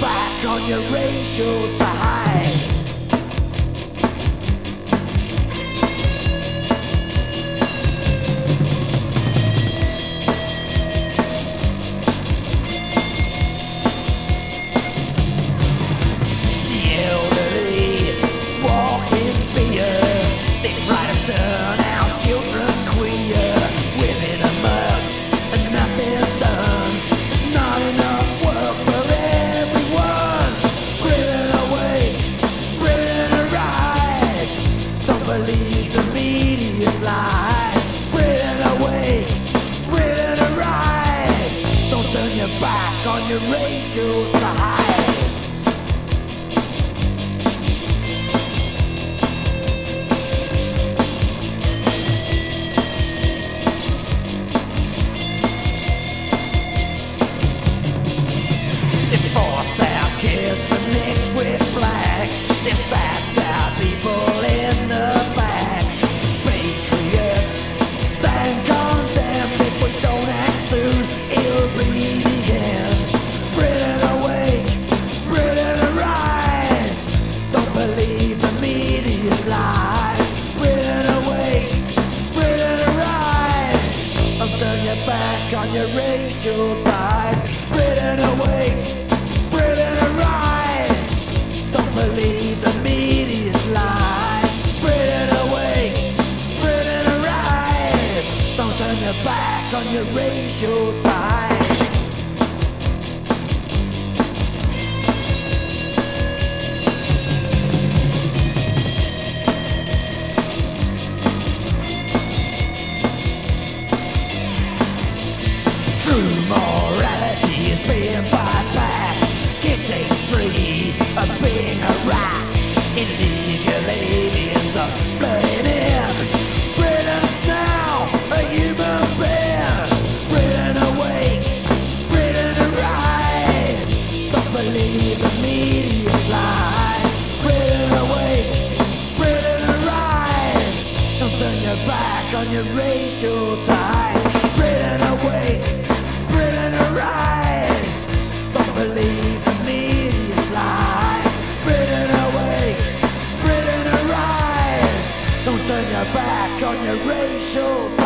back on your racial ties. Your back on your racial ties. They turn your back on your racial ties. Britain awake, Britain arise. Don't believe the media's lies. Britain awake, Britain arise. Don't turn your back on your racial ties. True morality is being bypassed. Free of being harassed. Illegal aliens are flooding in. Britain's now a human. Britain awake, Britain arise. Don't believe the media's lies. Britain awake, Britain arise. Don't turn your back on your racial ties. Britain awake, Back on your racial